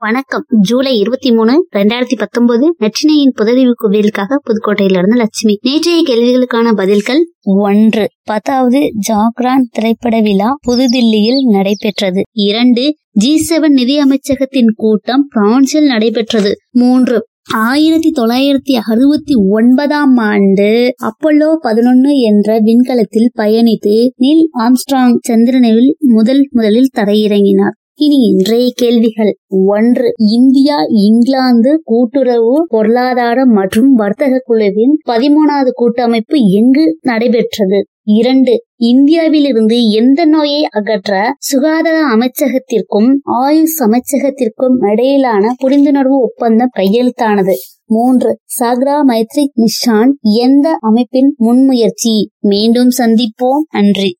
வணக்கம். ஜூலை இருபத்தி மூணு ரெண்டாயிரத்தி பத்தொன்பது நற்றினையின் புதவி குவியலுக்காக புதுக்கோட்டையிலிருந்து லட்சுமி. நேற்றைய கேள்விகளுக்கான பதில்கள் ஒன்று. பத்தாவது ஜாக்ரான் திரைப்பட விழா புதுதில்லியில் நடைபெற்றது. இரண்டு ஜி செவன் நிதி அமைச்சகத்தின் கூட்டம் பிரான்சில் நடைபெற்றது. மூன்று ஆயிரத்தி தொள்ளாயிரத்தி அறுபத்தி ஒன்பதாம் ஆண்டு அப்பல்லோ பதினொன்னு என்ற விண்கலத்தில் பயணித்து நீல் ஆம்ஸ்ட்ராங் சந்திரனில் முதல் முதலில் தரையிறங்கினார். இனி இன்றைய கேள்விகள். ஒன்று இந்தியா இங்கிலாந்து கூட்டுறவு பொருளாதார மற்றும் வர்த்தக குழுவின் பதிமூணாவது கூட்டமைப்பு எங்கு நடைபெற்றது? இரண்டு இந்தியாவிலிருந்து எந்த நோயை அகற்ற சுகாதார அமைச்சகத்திற்கும் ஆயுஷ் அமைச்சகத்திற்கும் இடையிலான புரிந்துணர்வு ஒப்பந்தம் கையெழுத்தானது? மூன்று சாக்ரா மைத்ரி நிஷான் எந்த அமைப்பின் முன்முயற்சி? மீண்டும் சந்திப்போம். நன்றி.